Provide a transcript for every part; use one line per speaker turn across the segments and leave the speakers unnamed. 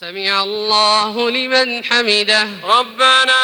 سمع الله لمن حمده.
ربنا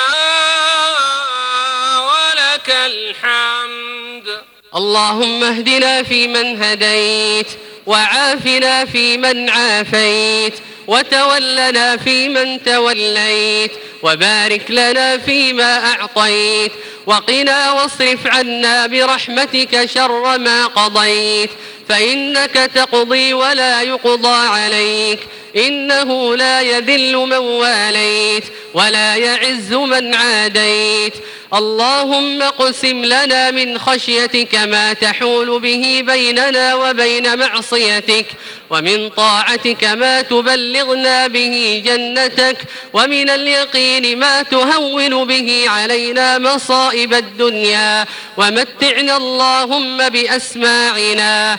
ولك الحمد.
اللهم اهدنا فيمن هديت وعافنا فيمن عافيت وتولنا فيمن توليت وبارك لنا فيما أعطيت وقنا واصرف عنا برحمتك شر ما قضيت فإنك تقضي ولا يقضى عليك. إنه لا يذل من واليت ولا يعز من عاديت. اللهم قسم لنا من خشيتك ما تحول به بيننا وبين معصيتك ومن طاعتك ما تبلغنا به جنتك ومن اليقين ما تهون به علينا مصائب الدنيا. ومتعنا اللهم بأسماعنا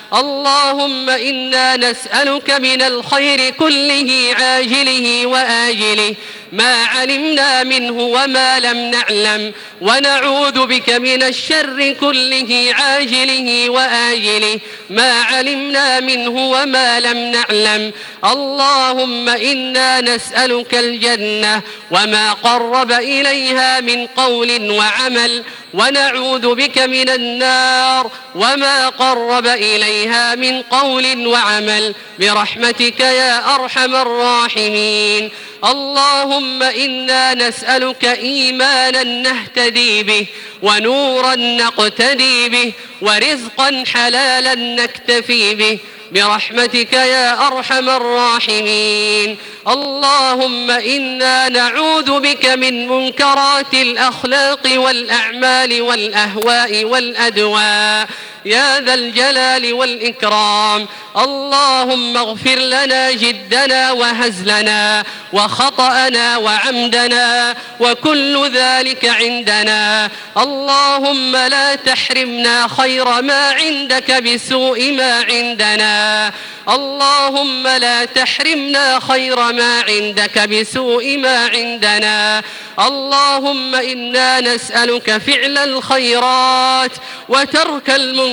اللهم إنا نسألك من الخير كله عاجله وآجله. ما علمنا منه وما لم نعلم ونعوذ بك من الشر كله عاجله وآجله. ما علمنا منه وما لم نعلم. اللهم إنا نسألك الجنة وما قرب إليها من قول وعمل ونعوذ بك من النار وما قرب إليها من قول وعمل. برحمتك يا أرحم الراحمين. اللهم إنا نسألك إيمانا نهتدي به ونورا نقتدي به ورزقا حلالا نكتفي به برحمتك يا أرحم الراحمين. اللهم إنا نعوذ بك من منكرات الأخلاق والأعمال والأهواء والأدواء يا ذا الجلال والإكرام. اللهم اغفر لنا جدنا وهزلنا وخطأنا وعمدنا وكل ذلك عندنا. اللهم لا تحرمنا خير ما عندك بسوء ما عندنا. اللهم لا تحرمنا خير ما عندك بسوء ما عندنا. اللهم إنا نسألك فعل الخيرات وترك المنكرات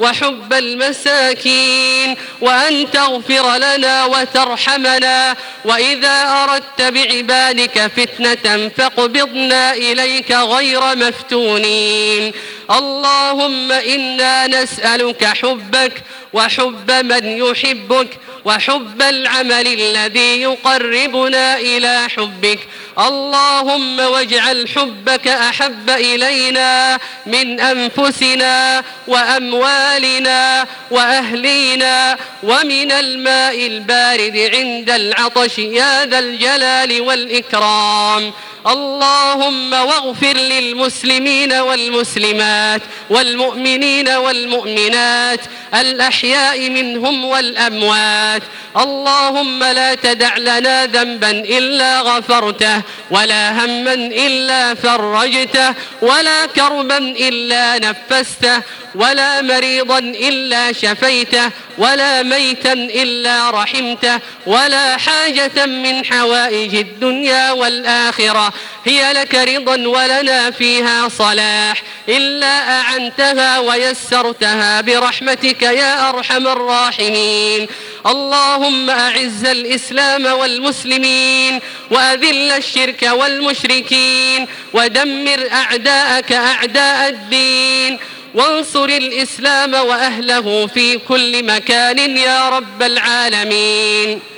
وحب المساكين وأن تغفر لنا وترحمنا وإذا أردت بعبادك فتنة فاقبضنا إليك غير مفتونين اللهم إنا نسألك حبك وحب من يحبك وحب العمل الذي يقربنا إلى حبك. اللهم واجعل حبك أحب إلينا من أنفسنا وأموالنا وأهلينا ومن الماء البارد عند العطش يا ذا الجلال والإكرام. اللهم واغفر للمسلمين والمسلمات والمؤمنين والمؤمنات الأحياء منهم والأموات. اللهم لا تدع لنا ذنبا إلا غفرته ولا هما إلا فرجته ولا كربا إلا نفسته ولا مريضا إلا شفيته ولا ميتا إلا رحمته ولا حاجة من حوائج الدنيا والآخرة. هي لك رضا ولنا فيها صلاح. إلا أعنتها ويسرتها برحمتك يا أرحم الراحمين. اللهم أعز الإسلام والمسلمين وأذل الشرك والمشركين ودمر أعداءك أعداء الدين. وانصر الإسلام وأهله في كل مكان يا رب العالمين.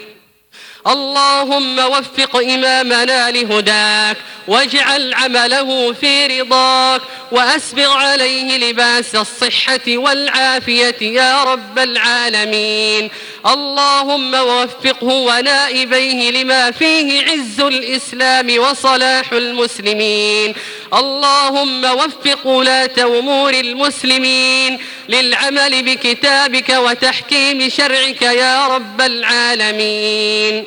اللهم وفق إمامنا لهداك واجعل عمله في رضاك وأسبغ عليه لباس الصحة والعافية يا رب العالمين. اللهم وفقه ونائبيه لما فيه عز الإسلام وصلاح المسلمين. اللهم وفق ولاة أمور المسلمين للعمل بكتابك وتحكيم شرعك يا رب العالمين.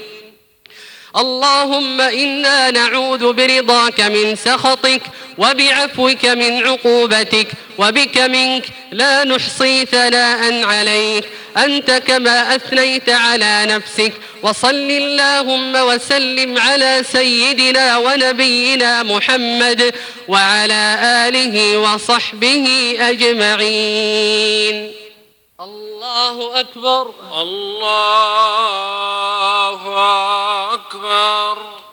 اللهم إنا نعوذ برضاك من سخطك وبعفوك من عقوبتك وبك منك لا نحصي ثناء عليك. أنت كما أثنيت على نفسك. وصل اللهم وسلم على سيدنا ونبينا محمد وعلى آله وصحبه أجمعين. الله أكبر.
الله أكبر.